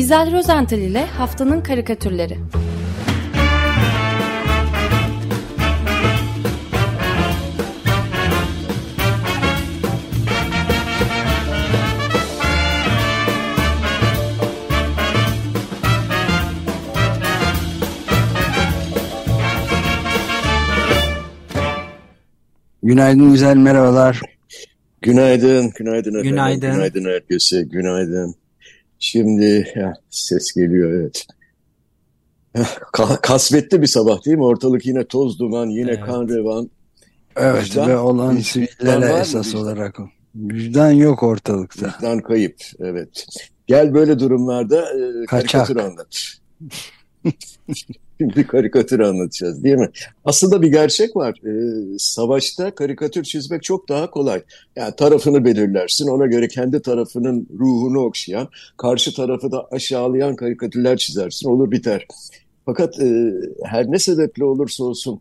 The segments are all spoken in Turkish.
İzel Rozental ile Haftanın Karikatürleri Günaydın güzel merhabalar. Günaydın, günaydın efendim. Günaydın. Günaydın herkese, günaydın. Şimdi ya, ses geliyor evet. Ka kasvetli bir sabah değil mi? Ortalık yine toz duman, yine evet. kan revan. Evet vicdan, ve olan sivillere esas olarak vicdan yok ortalıkta. Vicdan kayıp, evet. Gel böyle durumlarda e, karikatür anlat. bir karikatür anlatacağız değil mi? Aslında bir gerçek var. Ee, savaşta karikatür çizmek çok daha kolay. Yani tarafını belirlersin. Ona göre kendi tarafının ruhunu okşayan, karşı tarafı da aşağılayan karikatürler çizersin. Olur biter. Fakat e, her ne sebeple olursa olsun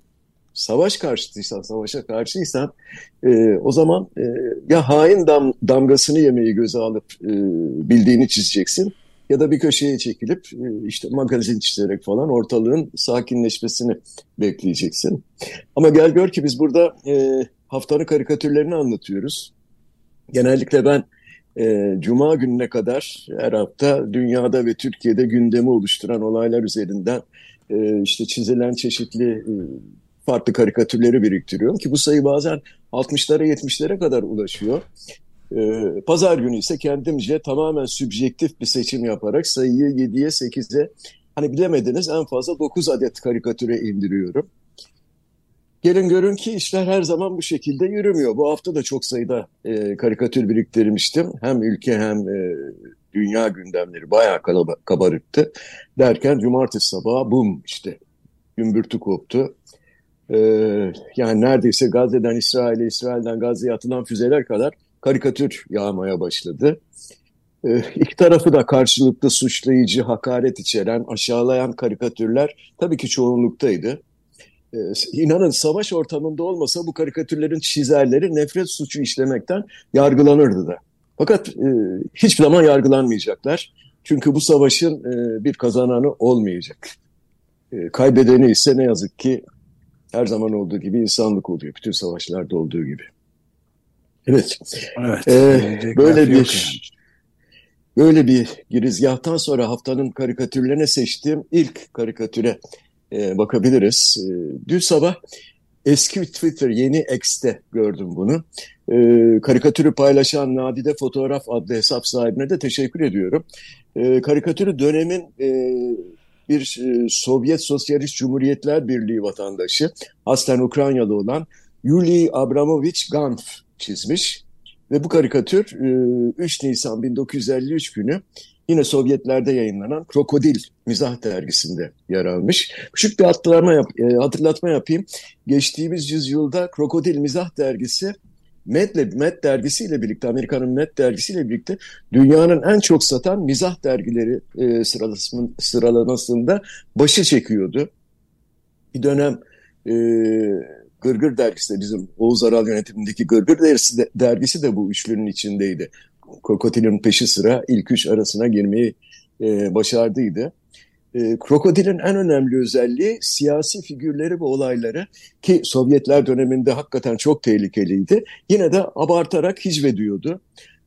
savaş karşıtıysan, savaşa karşıysan e, o zaman e, ya hain dam, damgasını yemeyi göze alıp e, bildiğini çizeceksin ya da bir köşeye çekilip e, işte magazin çizerek falan ortalığın sakinleşmesini bekleyeceksin. Ama gel gör ki biz burada e, haftanın karikatürlerini anlatıyoruz. Genellikle ben e, Cuma gününe kadar her hafta dünyada ve Türkiye'de gündemi oluşturan olaylar üzerinden e, işte çizilen çeşitli e, farklı karikatürleri biriktiriyorum ki bu sayı bazen 60'lara 70'lere kadar ulaşıyor. Ee, pazar günü ise kendimce tamamen sübjektif bir seçim yaparak sayıyı 7'ye 8'e hani bilemediniz en fazla 9 adet karikatüre indiriyorum. Gelin görün ki işler her zaman bu şekilde yürümüyor. Bu hafta da çok sayıda e, karikatür biriktirmiştim. Hem ülke hem e, dünya gündemleri bayağı kabarıktı. Derken cumartesi sabahı bum işte gümbürtü koptu. Ee, yani neredeyse Gazze'den İsrail'e, İsrail'den Gazze'ye atılan füzeler kadar karikatür yağmaya başladı. Ee, iki tarafı da karşılıklı suçlayıcı, hakaret içeren, aşağılayan karikatürler tabii ki çoğunluktaydı. Ee, inanın savaş ortamında olmasa bu karikatürlerin çizerleri nefret suçu işlemekten yargılanırdı da. Fakat e, hiçbir zaman yargılanmayacaklar. Çünkü bu savaşın e, bir kazananı olmayacak. E, kaybedeni ise ne yazık ki her zaman olduğu gibi insanlık oluyor. Bütün savaşlarda olduğu gibi. Evet. evet ee, böyle bir yani. böyle bir girizgahtan sonra haftanın karikatürlerine seçtiğim ilk karikatüre e, bakabiliriz. E, dün sabah eski Twitter yeni X'te gördüm bunu. E, karikatürü paylaşan Nadide Fotoğraf adlı hesap sahibine de teşekkür ediyorum. E, karikatürü dönemin e, bir e, Sovyet Sosyalist Cumhuriyetler Birliği vatandaşı, aslen Ukraynalı olan Yuli Abramovich Ganf çizmiş. Ve bu karikatür 3 e, Nisan 1953 günü yine Sovyetlerde yayınlanan Krokodil Mizah Dergisi'nde yer almış. Küçük bir hatırlatma, yap, e, hatırlatma yapayım. Geçtiğimiz yüzyılda Krokodil Mizah Dergisi Met, Met dergisiyle birlikte, Amerika'nın Met dergisiyle birlikte dünyanın en çok satan mizah dergileri e, sıralamasında başı çekiyordu. Bir dönem e, Gırgır dergisi de bizim Oğuz Aral yönetimindeki Gırgır dergisi de, dergisi de bu üçlünün içindeydi. Krokodilin peşi sıra ilk üç arasına girmeyi e, başardıydı. E, Krokodil'in en önemli özelliği siyasi figürleri ve olayları ki Sovyetler döneminde hakikaten çok tehlikeliydi. Yine de abartarak hicvediyordu.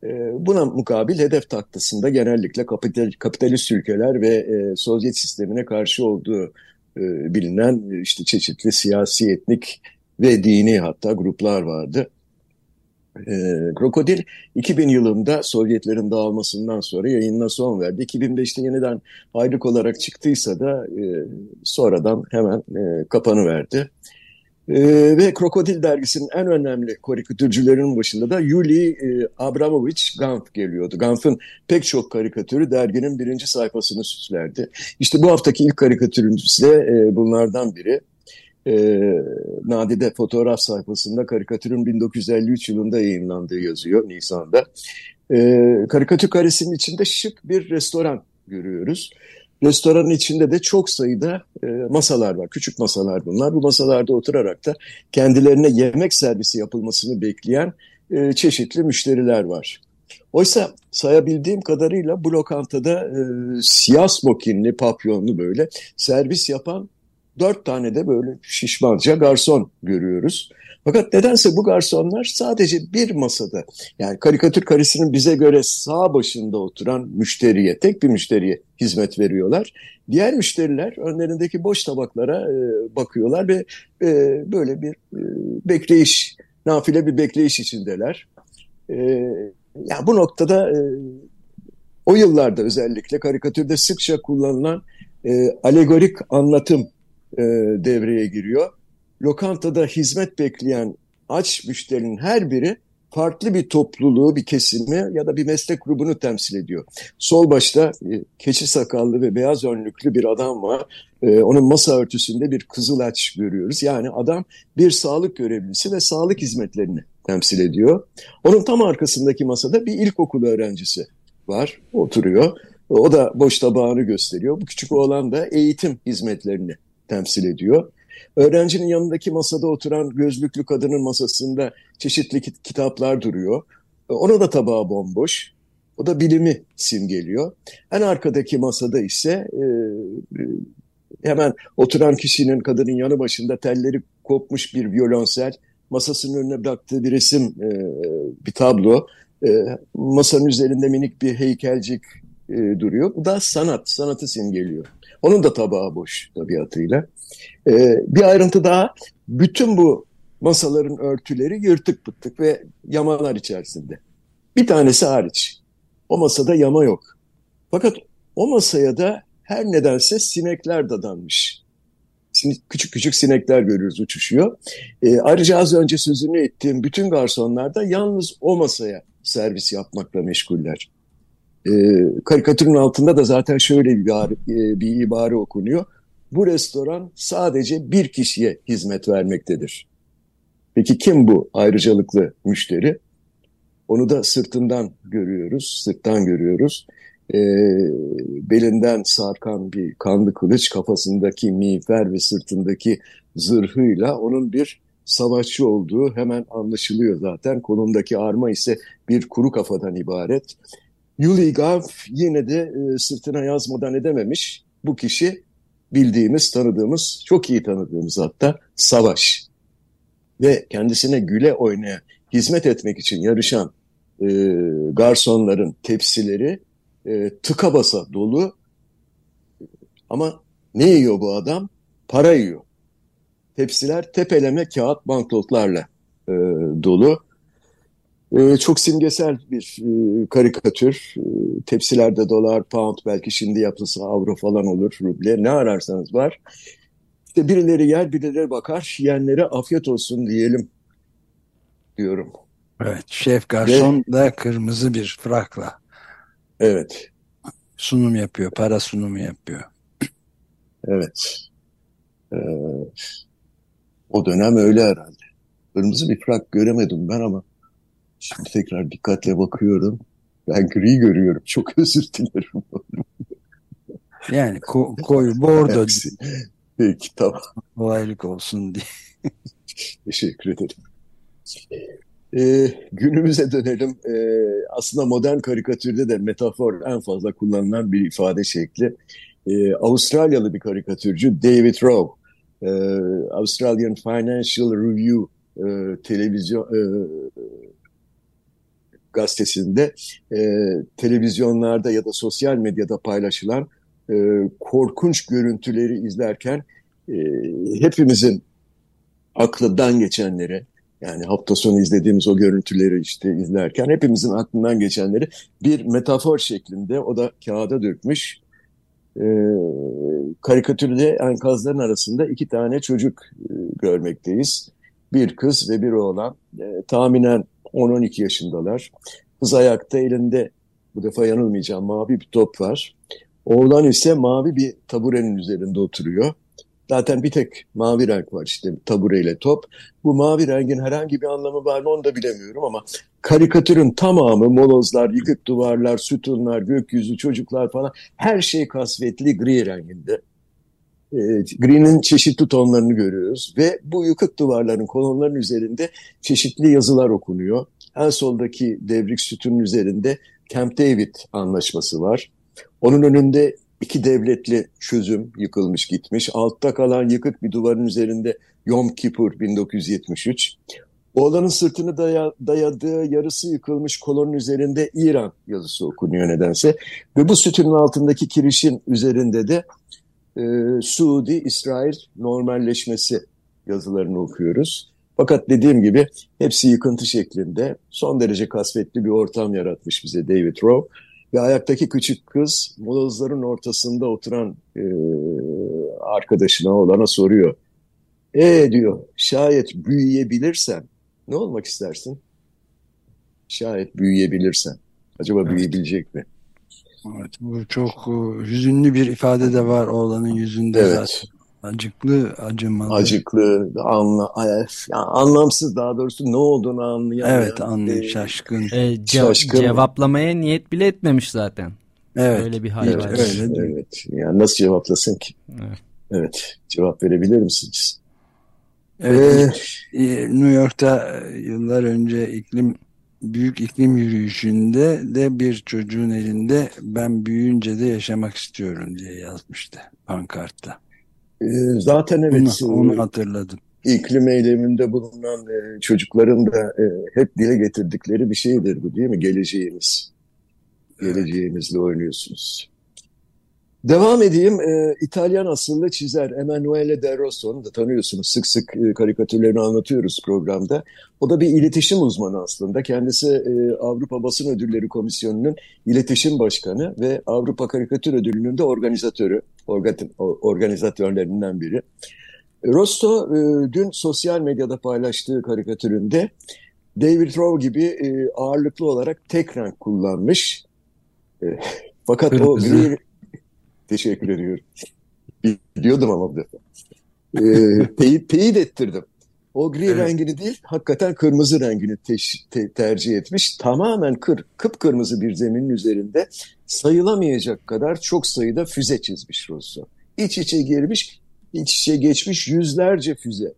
E, buna mukabil hedef taktasında genellikle kapital, kapitalist ülkeler ve e, Sovyet sistemine karşı olduğu e, bilinen işte çeşitli siyasi etnik ve dini hatta gruplar vardı. E, Krokodil 2000 yılında Sovyetlerin dağılmasından sonra yayınına son verdi. 2005'te yeniden ayrık olarak çıktıysa da e, sonradan hemen e, kapanı verdi. E, ve Krokodil dergisinin en önemli karikatürcülerinin başında da Yuli e, Abramovich Ganf geliyordu. Ganf'ın pek çok karikatürü derginin birinci sayfasını süslerdi. İşte bu haftaki ilk karikatürümüz de e, bunlardan biri e, Nadide fotoğraf sayfasında karikatürün 1953 yılında yayınlandığı yazıyor Nisan'da. E, karikatür karesinin içinde şık bir restoran görüyoruz. Restoranın içinde de çok sayıda e, masalar var, küçük masalar bunlar. Bu masalarda oturarak da kendilerine yemek servisi yapılmasını bekleyen e, çeşitli müşteriler var. Oysa sayabildiğim kadarıyla bu lokantada e, siyah smokinli, papyonlu böyle servis yapan dört tane de böyle şişmanca garson görüyoruz. Fakat nedense bu garsonlar sadece bir masada yani karikatür karesinin bize göre sağ başında oturan müşteriye, tek bir müşteriye hizmet veriyorlar. Diğer müşteriler önlerindeki boş tabaklara e, bakıyorlar ve e, böyle bir e, bekleyiş, nafile bir bekleyiş içindeler. E, yani bu noktada e, o yıllarda özellikle karikatürde sıkça kullanılan e, alegorik anlatım e, devreye giriyor. Lokantada hizmet bekleyen aç müşterinin her biri farklı bir topluluğu, bir kesimi ya da bir meslek grubunu temsil ediyor. Sol başta e, keçi sakallı ve beyaz önlüklü bir adam var. E, onun masa örtüsünde bir kızılaç görüyoruz. Yani adam bir sağlık görevlisi ve sağlık hizmetlerini temsil ediyor. Onun tam arkasındaki masada bir ilkokul öğrencisi var, oturuyor. O da boş tabağını gösteriyor. Bu küçük oğlan da eğitim hizmetlerini temsil ediyor. Öğrencinin yanındaki masada oturan gözlüklü kadının masasında çeşitli kitaplar duruyor. Ona da tabağı bomboş. O da bilimi simgeliyor. En arkadaki masada ise e, e, hemen oturan kişinin kadının yanı başında telleri kopmuş bir violonsel, masasının önüne bıraktığı bir resim, e, bir tablo. E, masanın üzerinde minik bir heykelcik e, duruyor. Bu da sanat, sanatı simgeliyor. Onun da tabağı boş tabiatıyla. E, bir ayrıntı daha, bütün bu masaların örtüleri yırtık pıttık ve yamalar içerisinde. Bir tanesi hariç. O masada yama yok. Fakat o masaya da her nedense sinekler dadanmış. Küçük küçük sinekler görüyoruz uçuşuyor. E, ayrıca az önce sözünü ettiğim bütün garsonlar da yalnız o masaya servis yapmakla meşguller. E, karikatürün altında da zaten şöyle bir, e, bir ibare okunuyor. Bu restoran sadece bir kişiye hizmet vermektedir. Peki kim bu ayrıcalıklı müşteri? Onu da sırtından görüyoruz, sırttan görüyoruz. E, belinden sarkan bir kanlı kılıç, kafasındaki miğfer ve sırtındaki zırhıyla onun bir savaşçı olduğu hemen anlaşılıyor zaten. Kolundaki arma ise bir kuru kafadan ibaret. Yuli Gav yine de e, sırtına yazmadan edememiş. Bu kişi bildiğimiz, tanıdığımız, çok iyi tanıdığımız hatta Savaş. Ve kendisine güle oynaya hizmet etmek için yarışan e, garsonların tepsileri e, tıka basa dolu. Ama ne yiyor bu adam? Para yiyor. Tepsiler tepeleme kağıt banknotlarla e, dolu. E, çok simgesel bir e, karikatür. E, tepsilerde dolar, pound, belki şimdi yapılsa avro falan olur, ruble. Ne ararsanız var. İşte birileri yer, birileri bakar. Yiyenlere afiyet olsun diyelim diyorum. Evet, şef garson Ve, da kırmızı bir frakla. Evet. Sunum yapıyor, para sunumu yapıyor. Evet. Ee, o dönem öyle herhalde. Kırmızı bir frak göremedim ben ama şimdi tekrar dikkatle bakıyorum. Ben gri görüyorum. Çok özür dilerim. yani ko koyu bordo. Peki tamam. Kolaylık olsun diye. Teşekkür ederim. Ee, günümüze dönelim. Ee, aslında modern karikatürde de metafor en fazla kullanılan bir ifade şekli. Ee, Avustralyalı bir karikatürcü David Rowe, e, Australian Financial Review e, televizyon e, gazetesinde e, televizyonlarda ya da sosyal medyada paylaşılan e, korkunç görüntüleri izlerken e, hepimizin aklından geçenleri yani hafta sonu izlediğimiz o görüntüleri işte izlerken hepimizin aklından geçenleri bir metafor şeklinde o da kağıda dökmüş. E, karikatürde enkazların arasında iki tane çocuk e, görmekteyiz. Bir kız ve bir oğlan. E, tahminen 10-12 yaşındalar. Kız ayakta elinde bu defa yanılmayacağım mavi bir top var. Oğlan ise mavi bir taburenin üzerinde oturuyor. Zaten bir tek mavi renk var işte tabureyle top. Bu mavi rengin herhangi bir anlamı var mı onu da bilemiyorum ama karikatürün tamamı molozlar, yıkık duvarlar, sütunlar, gökyüzü, çocuklar falan her şey kasvetli gri renginde. E, gri'nin çeşitli tonlarını görüyoruz ve bu yıkık duvarların kolonların üzerinde çeşitli yazılar okunuyor. En soldaki devrik sütunun üzerinde Camp David anlaşması var. Onun önünde iki devletli çözüm yıkılmış gitmiş. Altta kalan yıkık bir duvarın üzerinde Yom Kippur 1973. Oğlanın sırtını daya, dayadığı yarısı yıkılmış kolonun üzerinde İran yazısı okunuyor nedense. Ve bu sütunun altındaki kirişin üzerinde de e, Suudi-İsrail normalleşmesi yazılarını okuyoruz. Fakat dediğim gibi hepsi yıkıntı şeklinde son derece kasvetli bir ortam yaratmış bize David Rowe. Ve ayaktaki küçük kız molozların ortasında oturan e, arkadaşına olana soruyor. E diyor şayet büyüyebilirsen ne olmak istersin? Şayet büyüyebilirsen. Acaba evet. büyüyebilecek mi? Evet, bu çok e, hüzünlü bir ifade de var oğlanın yüzünde evet. zaten. Acıklı, acımalı. Acıklı, anla, yani anlamsız daha doğrusu ne olduğunu anlayamayan. Evet, anlıyor, şaşkın. E, ce şaşkın. Cevaplamaya niyet bile etmemiş zaten. Evet. Öyle bir hal evet, var. Evet, evet. Yani nasıl cevaplasın ki? Evet. evet. Cevap verebilir misiniz? Evet, ee, New York'ta e, yıllar önce iklim büyük iklim yürüyüşünde de bir çocuğun elinde ben büyüyünce de yaşamak istiyorum diye yazmıştı pankartta. Ee, zaten evet. Onu, onu hatırladım. İklim eyleminde bulunan e, çocukların da e, hep dile getirdikleri bir şeydir bu değil mi? Geleceğimiz. Geleceğimizle oynuyorsunuz. Devam edeyim. E, İtalyan asıllı çizer Emanuele De Rosso'nu da tanıyorsunuz. Sık sık e, karikatürlerini anlatıyoruz programda. O da bir iletişim uzmanı aslında. Kendisi e, Avrupa Basın Ödülleri Komisyonu'nun iletişim başkanı ve Avrupa Karikatür Ödülü'nün de organizatörü, organ, organizatörlerinden biri. Rosso e, dün sosyal medyada paylaştığı karikatüründe David Rowe gibi e, ağırlıklı olarak tek renk kullanmış. E, fakat Kırmızı. o gri Teşekkür ediyorum. Biliyordum ama bu defa. Ee, teyit, teyit ettirdim. O gri evet. rengini değil, hakikaten kırmızı rengini te te tercih etmiş. Tamamen kır, kıpkırmızı bir zeminin üzerinde sayılamayacak kadar çok sayıda füze çizmiş Rosso. İç içe girmiş, iç içe geçmiş yüzlerce füze.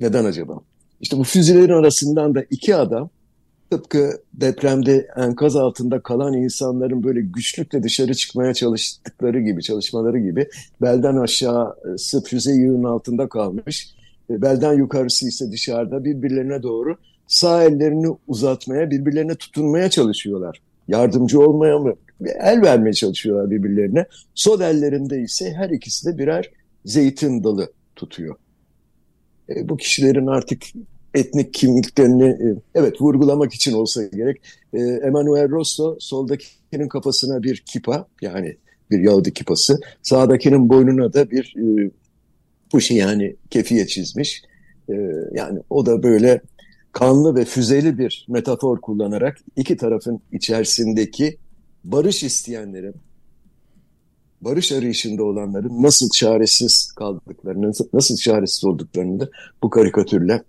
Neden acaba? İşte bu füzelerin arasından da iki adam tıpkı depremde enkaz altında kalan insanların böyle güçlükle dışarı çıkmaya çalıştıkları gibi, çalışmaları gibi belden aşağı aşağısı füze yığının altında kalmış. E, belden yukarısı ise dışarıda birbirlerine doğru sağ ellerini uzatmaya, birbirlerine tutunmaya çalışıyorlar. Yardımcı olmaya mı? El vermeye çalışıyorlar birbirlerine. Sol ellerinde ise her ikisi de birer zeytin dalı tutuyor. E, bu kişilerin artık etnik kimliklerini e, evet vurgulamak için olsa gerek. E, Emanuel Rosso soldakinin kafasına bir kipa yani bir Yahudi kipası. Sağdakinin boynuna da bir e, puşi yani kefiye çizmiş. E, yani o da böyle kanlı ve füzeli bir metafor kullanarak iki tarafın içerisindeki barış isteyenlerin, barış arayışında olanların nasıl çaresiz kaldıklarını, nasıl çaresiz olduklarını da bu karikatürle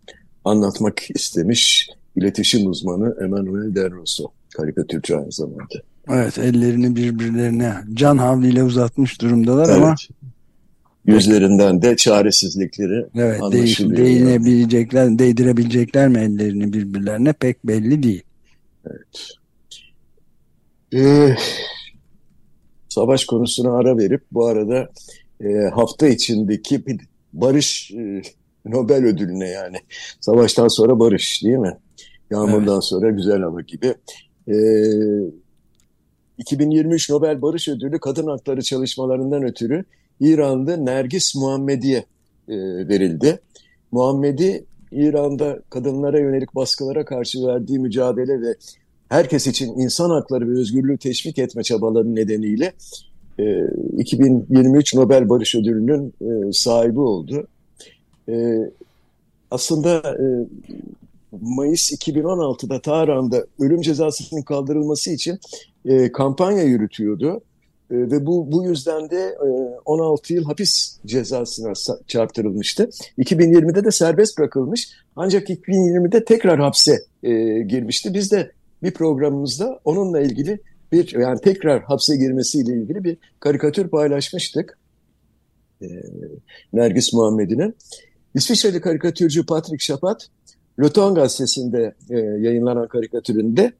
anlatmak istemiş iletişim uzmanı Emanuel Derroso. Karikatürcü aynı zamanda. Evet ellerini birbirlerine can havliyle uzatmış durumdalar evet. ama yüzlerinden de çaresizlikleri evet, anlaşılıyor. Değinebilecekler, değdirebilecekler mi ellerini birbirlerine pek belli değil. Evet. Ee, savaş konusuna ara verip bu arada e, hafta içindeki barış e, Nobel ödülüne yani. Savaştan sonra barış değil mi? Yağmurdan evet. sonra güzel hava gibi. Ee, 2023 Nobel Barış Ödülü kadın hakları çalışmalarından ötürü İran'da Nergis Muhammedi'ye e, verildi. Muhammedi İran'da kadınlara yönelik baskılara karşı verdiği mücadele ve herkes için insan hakları ve özgürlüğü teşvik etme çabaları nedeniyle e, 2023 Nobel Barış Ödülü'nün e, sahibi oldu. E, aslında e, Mayıs 2016'da Tahran'da ölüm cezasının kaldırılması için e, kampanya yürütüyordu. E, ve bu, bu yüzden de e, 16 yıl hapis cezasına çarptırılmıştı. 2020'de de serbest bırakılmış. Ancak 2020'de tekrar hapse e, girmişti. Biz de bir programımızda onunla ilgili bir yani tekrar hapse girmesiyle ilgili bir karikatür paylaşmıştık. E, Nergis Muhammed'ine. İsviçreli karikatürcü Patrick Chapat Le gazetesinde e, yayınlanan karikatüründe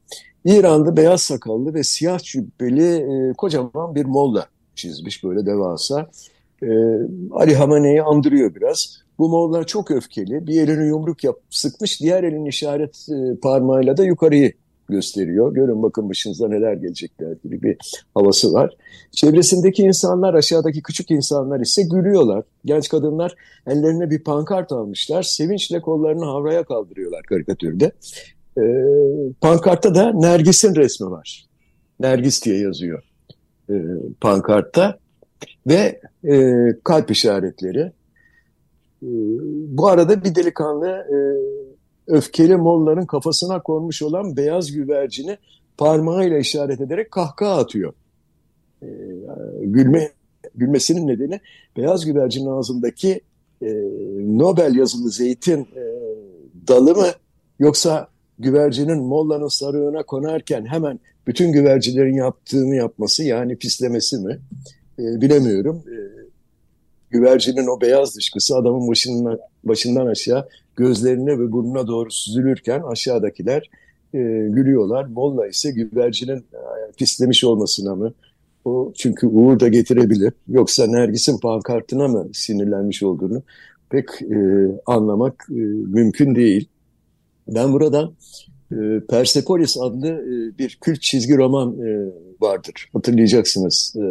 İran'da beyaz sakallı ve siyah cübbeli e, kocaman bir molla çizmiş böyle devasa. E, Ali Hamane'yi andırıyor biraz. Bu Moğollar çok öfkeli. Bir elini yumruk yap, sıkmış, diğer elin işaret e, parmağıyla da yukarıyı gösteriyor. Görün bakın başınıza neler gelecekler gibi bir havası var. Çevresindeki insanlar, aşağıdaki küçük insanlar ise gülüyorlar. Genç kadınlar ellerine bir pankart almışlar. Sevinçle kollarını havraya kaldırıyorlar karikatürde. E, pankartta da Nergis'in resmi var. Nergis diye yazıyor e, pankartta. Ve e, kalp işaretleri. Ee, bu arada bir delikanlı e, öfkeli Molla'nın kafasına konmuş olan beyaz güvercini parmağıyla işaret ederek kahkaha atıyor. Ee, gülme Gülmesinin nedeni beyaz güvercinin ağzındaki e, Nobel yazılı zeytin e, dalı mı yoksa güvercinin Molla'nın sarığına konarken hemen bütün güvercilerin yaptığını yapması yani pislemesi mi bilemiyorum güvercinin o beyaz dışkısı adamın başından, başından aşağı gözlerine ve burnuna doğru süzülürken aşağıdakiler e, gülüyorlar. Molla ise güvercinin e, pislemiş olmasına mı? O çünkü uğur da getirebilir. Yoksa Nergis'in pankartına mı sinirlenmiş olduğunu pek e, anlamak e, mümkün değil. Ben buradan e, Persepolis adlı e, bir kült çizgi roman e, vardır. Hatırlayacaksınız e,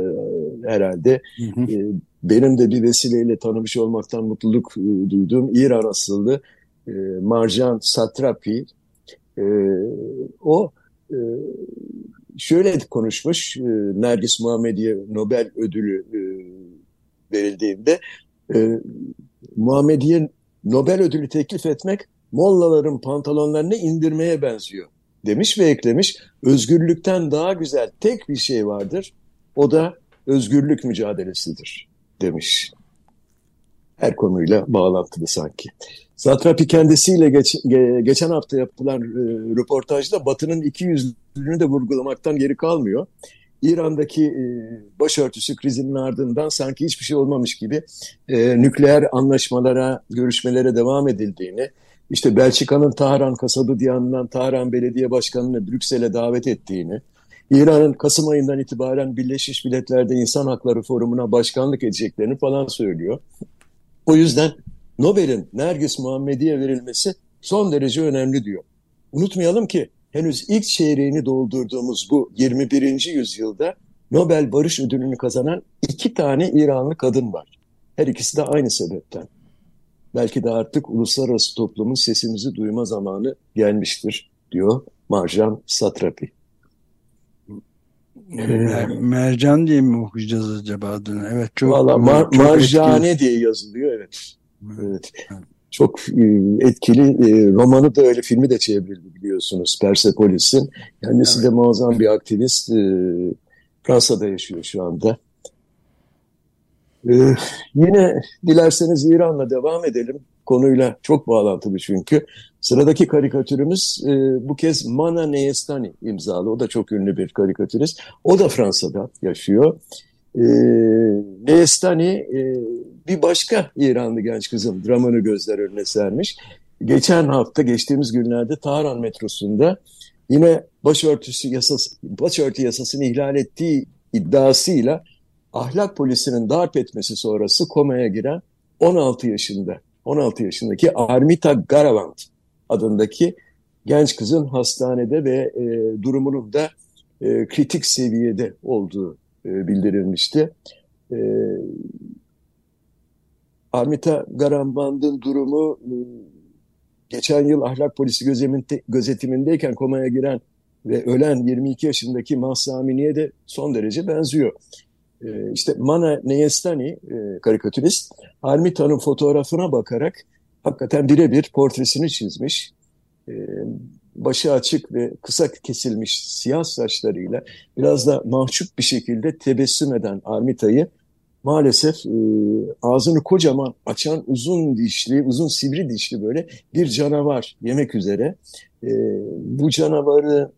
herhalde. Hı hı. E, benim de bir vesileyle tanımış olmaktan mutluluk e, duyduğum İran asıllı e, Marjan Satrapi. E, o e, şöyle konuşmuş, e, Nergis Muhammediye Nobel ödülü e, verildiğinde e, Muhammediye Nobel ödülü teklif etmek mollaların pantolonlarını indirmeye benziyor demiş ve eklemiş özgürlükten daha güzel tek bir şey vardır o da özgürlük mücadelesidir demiş. Her konuyla bağlantılı sanki. Satrapi kendisiyle geç, ge, geçen hafta yapılan e, röportajda Batı'nın iki yüzlülüğünü de vurgulamaktan geri kalmıyor. İran'daki e, başörtüsü krizinin ardından sanki hiçbir şey olmamış gibi e, nükleer anlaşmalara, görüşmelere devam edildiğini, işte Belçika'nın Tahran kasabı diye anılan Tahran Belediye Başkanı'nı Brüksel'e davet ettiğini, İran'ın Kasım ayından itibaren Birleşmiş Milletler'de İnsan Hakları Forumu'na başkanlık edeceklerini falan söylüyor. O yüzden Nobel'in Nergis Muhammedi'ye verilmesi son derece önemli diyor. Unutmayalım ki henüz ilk çeyreğini doldurduğumuz bu 21. yüzyılda Nobel Barış Ödülünü kazanan iki tane İranlı kadın var. Her ikisi de aynı sebepten. Belki de artık uluslararası toplumun sesimizi duyma zamanı gelmiştir diyor Marjan Satrapi. Mer mercan diye mi okuyacağız acaba adını? Evet çok. Valla mar çok marjane etkili. diye yazılıyor evet. Evet. Çok e, etkili e, romanı da öyle filmi de çevrildi biliyorsunuz Persepolis'in. Kendisi evet. de muazzam bir aktivist. E, Fransa'da yaşıyor şu anda. Ee, yine dilerseniz İran'la devam edelim. Konuyla çok bağlantılı çünkü. Sıradaki karikatürümüz e, bu kez Mana Neyestani imzalı. O da çok ünlü bir karikatürist. O da Fransa'da yaşıyor. E, Neyestani e, bir başka İranlı genç kızın dramını gözler önüne sermiş. Geçen hafta, geçtiğimiz günlerde Tahran metrosunda yine başörtüsü yasası, başörtü yasasını ihlal ettiği iddiasıyla ahlak polisinin darp etmesi sonrası komaya giren 16 yaşında 16 yaşındaki Armita Garavant adındaki genç kızın hastanede ve e, durumunun da e, kritik seviyede olduğu e, bildirilmişti. E, Armita Garavant'ın durumu e, geçen yıl ahlak polisi gözetimindeyken komaya giren ve ölen 22 yaşındaki Mahsamini'ye de son derece benziyor. Ee, işte Mana Neyestani e, karikatürist Armita'nın fotoğrafına bakarak hakikaten birebir portresini çizmiş. Ee, başı açık ve kısa kesilmiş siyah saçlarıyla biraz da mahcup bir şekilde tebessüm eden Armita'yı maalesef e, ağzını kocaman açan uzun dişli, uzun sivri dişli böyle bir canavar yemek üzere. E, bu canavarı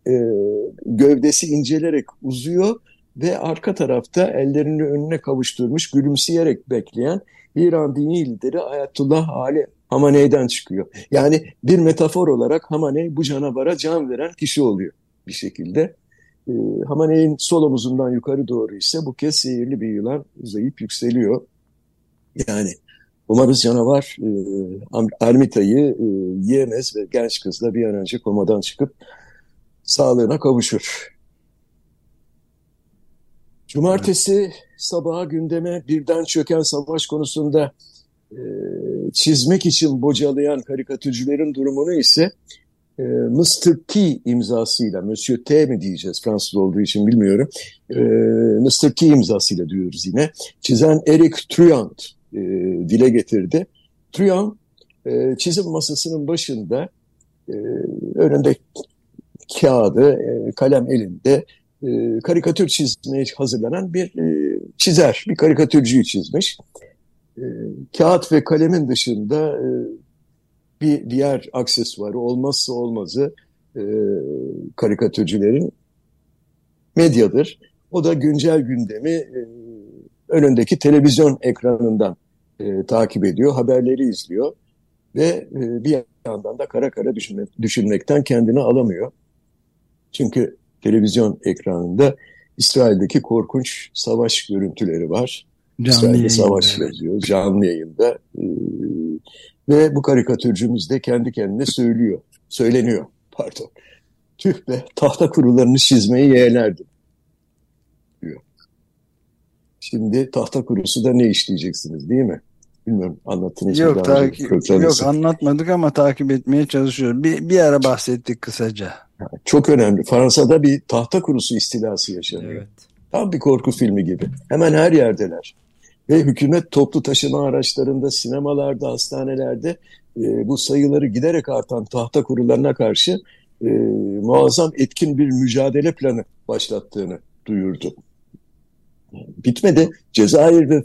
gövdesi incelerek uzuyor ve arka tarafta ellerini önüne kavuşturmuş gülümseyerek bekleyen İran dini lideri Ayetullah Ali Hamaney'den çıkıyor. Yani bir metafor olarak Hamaney bu canavara can veren kişi oluyor bir şekilde. E, Hamaney'in sol omuzundan yukarı doğru ise bu kez seyirli bir yılan uzayıp yükseliyor. Yani umarız canavar e, Ermita'yı e, yiyemez ve genç kızla bir an önce komadan çıkıp sağlığına kavuşur. Cumartesi sabaha gündeme birden çöken savaş konusunda e, çizmek için bocalayan karikatürcülerin durumunu ise e, Mr. T imzasıyla, Monsieur T mi diyeceğiz Fransız olduğu için bilmiyorum, e, Mr. T imzasıyla diyoruz yine, çizen Eric Truant e, dile getirdi. Truant e, çizim masasının başında e, önünde kağıdı, e, kalem elinde e, karikatür çizmeye hazırlanan bir e, çizer, bir karikatürcüyü çizmiş. E, kağıt ve kalemin dışında bir diğer aksesuarı, olmazsa olmazı e, karikatürcülerin medyadır. O da güncel gündemi önündeki televizyon ekranından takip ediyor, haberleri izliyor ve bir yandan da kara kara düşünmek, düşünmekten kendini alamıyor. Çünkü televizyon ekranında İsrail'deki korkunç savaş görüntüleri var. Canlı İsrail'de yayında, savaş yazıyor canlı yayında. Ee, ve bu karikatürcümüz de kendi kendine söylüyor. Söyleniyor pardon. Tüh be tahta kurularını çizmeyi yeğlerdim diyor. Şimdi tahta kurusu da ne işleyeceksiniz değil mi? Bilmiyorum anlattınız yok, mı? Takip, yok anlatmadık ama takip etmeye çalışıyoruz. Bir, bir ara bahsettik kısaca. Çok önemli. Fransa'da bir tahta kurusu istilası yaşanıyor. Evet. Tam bir korku filmi gibi. Hemen her yerdeler. Ve hükümet toplu taşıma araçlarında, sinemalarda, hastanelerde e, bu sayıları giderek artan tahta kurularına karşı e, muazzam etkin bir mücadele planı başlattığını duyurdu. Bitmedi. Cezayir ve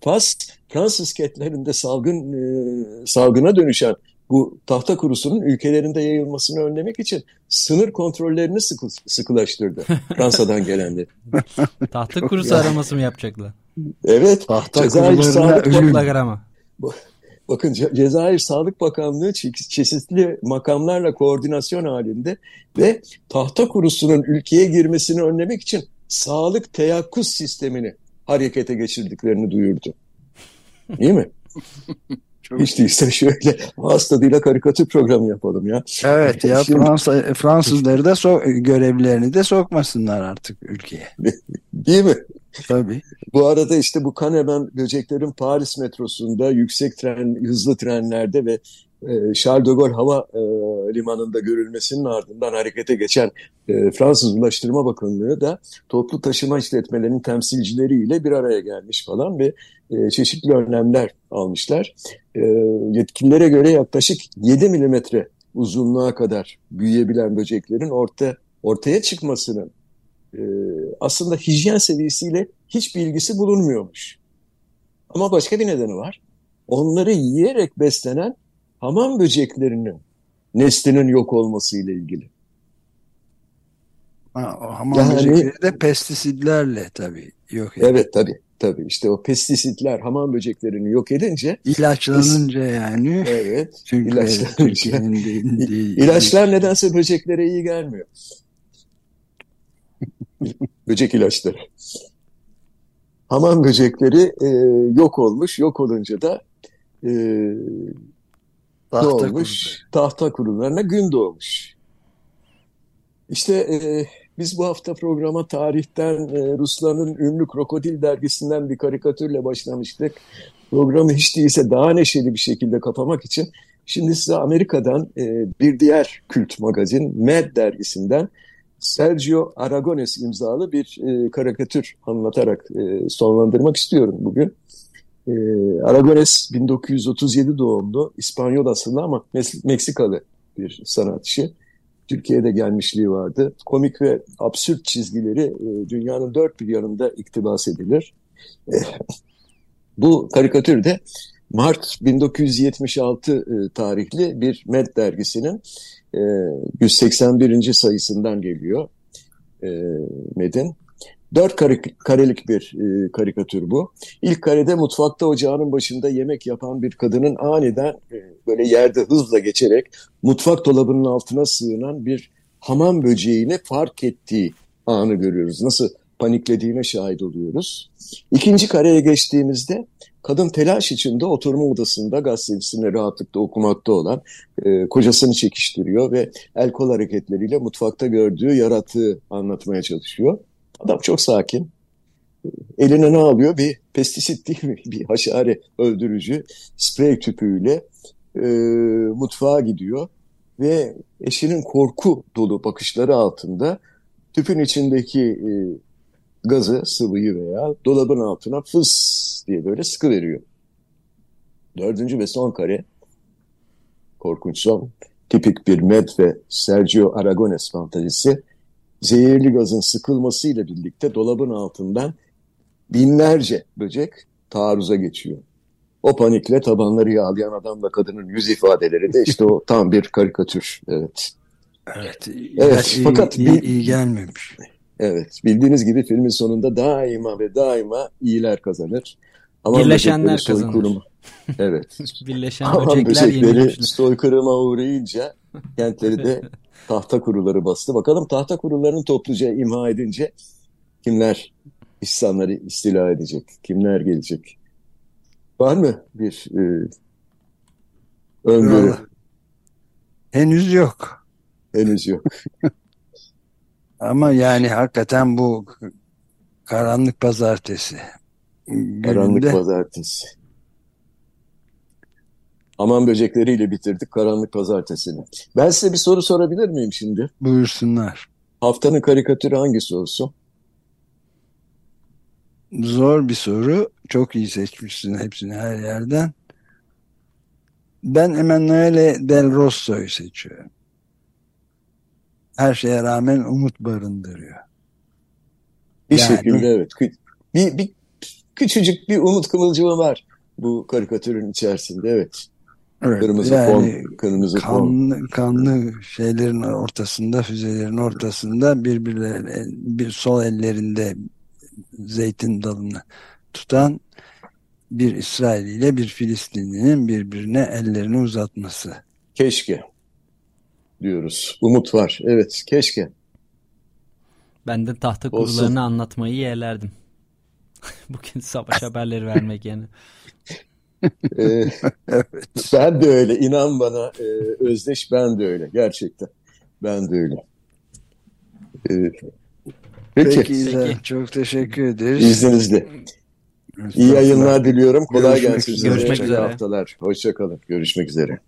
Fas, Fransız ketlerinde salgın e, salgına dönüşen bu tahta kurusunun ülkelerinde yayılmasını önlemek için sınır kontrollerini sıkı, sıkılaştırdı Fransa'dan gelenler. tahta kurusu araması mı yapacaklar? Evet. Tahta Cezayir Sağlık Bakanlığı. Bakın Cezayir Sağlık Bakanlığı çeşitli makamlarla koordinasyon halinde ve tahta kurusunun ülkeye girmesini önlemek için sağlık teyakkuz sistemini harekete geçirdiklerini duyurdu. Değil mi? Çok Hiç değilse şöyle ağız tadıyla karikatür programı yapalım ya. Evet ya Şimdi... Fransa, Fransızları da so görevlerini de sokmasınlar artık ülkeye. Değil mi? Tabii. Bu arada işte bu Kanemen böceklerin Paris metrosunda yüksek tren, hızlı trenlerde ve e, Charles de Gaulle hava e, limanında görülmesinin ardından harekete geçen e, Fransız Ulaştırma Bakanlığı da toplu taşıma işletmelerinin temsilcileriyle bir araya gelmiş falan ve çeşitli önlemler almışlar. Yetkililere göre yaklaşık 7 milimetre uzunluğa kadar büyüyebilen böceklerin orta, ortaya çıkmasının aslında hijyen seviyesiyle hiçbir ilgisi bulunmuyormuş. Ama başka bir nedeni var. Onları yiyerek beslenen hamam böceklerinin neslinin yok olması ile ilgili. Ha, o hamam yani, böcekleri de pestisitlerle tabii yok ediyor. Evet tabii. Tabii işte o pestisitler hamam böceklerini yok edince ilaçlanınca yani evet çünkü ilaçlanınca ilaçlar nedense böceklere iyi gelmiyor. Böcek ilaçları. Hamam böcekleri e, yok olmuş. Yok olunca da e, tahta olmuş? Kurdu. Tahta kurularına gün doğmuş. İşte e, biz bu hafta programa tarihten e, Rusların ünlü Krokodil dergisinden bir karikatürle başlamıştık. Programı hiç değilse daha neşeli bir şekilde kapamak için şimdi size Amerika'dan e, bir diğer kült magazin Mad dergisinden Sergio Aragones imzalı bir e, karikatür anlatarak e, sonlandırmak istiyorum bugün. E, Aragones 1937 doğumlu, İspanyol asıllı ama Meksikalı bir sanatçı. Türkiye'de gelmişliği vardı. Komik ve absürt çizgileri e, dünyanın dört bir yanında iktibas edilir. E, bu karikatür de Mart 1976 e, tarihli bir Med dergisinin e, 181. sayısından geliyor e, Med'in. Dört kare, karelik bir e, karikatür bu. İlk karede mutfakta ocağının başında yemek yapan bir kadının aniden e, böyle yerde hızla geçerek mutfak dolabının altına sığınan bir hamam böceğini fark ettiği anı görüyoruz. Nasıl paniklediğine şahit oluyoruz. İkinci kareye geçtiğimizde kadın telaş içinde oturma odasında gazetesini rahatlıkla okumakta olan e, kocasını çekiştiriyor ve el kol hareketleriyle mutfakta gördüğü yaratığı anlatmaya çalışıyor. Adam çok sakin. Eline ne alıyor? Bir pestisit değil mi? Bir haşare öldürücü sprey tüpüyle e, mutfağa gidiyor ve eşinin korku dolu bakışları altında tüpün içindeki e, gazı, sıvıyı veya dolabın altına fıs diye böyle sıkı veriyor. Dördüncü ve son kare korkunç son tipik bir Med ve Sergio Aragones fantazisi zehirli gazın sıkılmasıyla birlikte dolabın altından binlerce böcek taarruza geçiyor. O panikle tabanları yağlayan adamla kadının yüz ifadeleri de işte o tam bir karikatür. Evet. Evet. Evet, iyi, fakat iyi, iyi gelmemiş. Evet. Bildiğiniz gibi filmin sonunda daima ve daima iyiler kazanır. Ama Birleşenler soykırıma- Evet. Birleşen Aman böcekler böcekleri yenilmişler. soykırıma uğrayınca kentleri de tahta kuruları bastı. Bakalım tahta kurularını topluca imha edince kimler insanları istila edecek? Kimler gelecek? Var mı bir e, öngörü? Vallahi. Henüz yok. Henüz yok. Ama yani hakikaten bu karanlık pazartesi Karanlık pazartesi. Aman böcekleriyle bitirdik karanlık pazartesini. Ben size bir soru sorabilir miyim şimdi? buyursunlar. Haftanın karikatürü hangisi olsun? Zor bir soru. Çok iyi seçmişsin hepsini her yerden. Ben Emanuele Del Rosso'yu seçiyorum. Her şeye rağmen umut barındırıyor. Bir Yani- şekilde evet. Bir, bir küçücük bir umut kımılcımı var bu karikatürün içerisinde. Evet. Evet, Kırmızı yani fon, kırmızı fon. kanlı, kanlı şeylerin ortasında, füzelerin ortasında birbirlerine bir sol ellerinde zeytin dalını tutan bir İsrail ile bir Filistinlinin birbirine ellerini uzatması. Keşke diyoruz. Umut var. Evet, keşke. Ben de tahta Olsun. kurularını anlatmayı yeğlerdim. Bugün savaş haberleri vermek yani. Ee, ben de öyle. İnan bana e, Özdeş ben de öyle. Gerçekten. Ben de öyle. Ee, peki. Peki, çok teşekkür ederiz. İzninizle. İyi yayınlar diliyorum. Kolay Görüşmek gelsin. üzere. Görüşmek üzere. haftalar. Hoşçakalın. Görüşmek üzere.